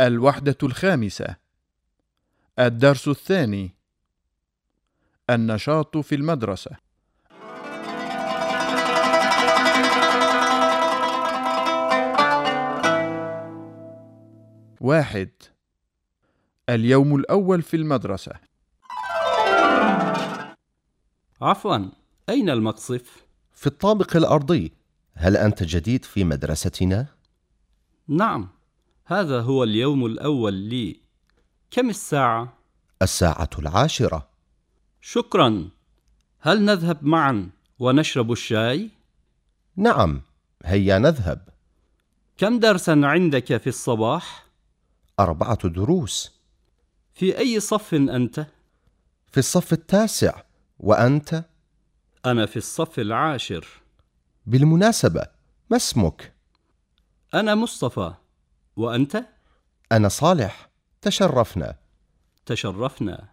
الوحدة الخامسة. الدرس الثاني. النشاط في المدرسة. واحد. اليوم الأول في المدرسة. عفوا أين المقصف؟ في الطابق الأرضي. هل أنت جديد في مدرستنا؟ نعم. هذا هو اليوم الأول لي كم الساعة؟ الساعة العاشرة شكرا هل نذهب معا ونشرب الشاي؟ نعم هيا نذهب كم درسا عندك في الصباح؟ أربعة دروس في أي صف أنت؟ في الصف التاسع وأنت؟ أنا في الصف العاشر بالمناسبة ما اسمك؟ أنا مصطفى وأنت؟ أنا صالح. تشرفنا. تشرفنا.